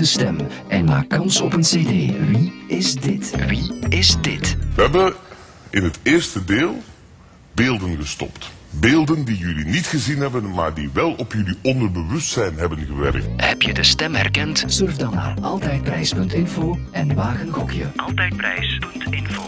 de stem en maak kans op een cd. Wie is dit? Wie is dit? We hebben in het eerste deel beelden gestopt. Beelden die jullie niet gezien hebben, maar die wel op jullie onderbewustzijn hebben gewerkt. Heb je de stem herkend? Surf dan naar altijdprijs.info en waag een gokje. Altijdprijs.info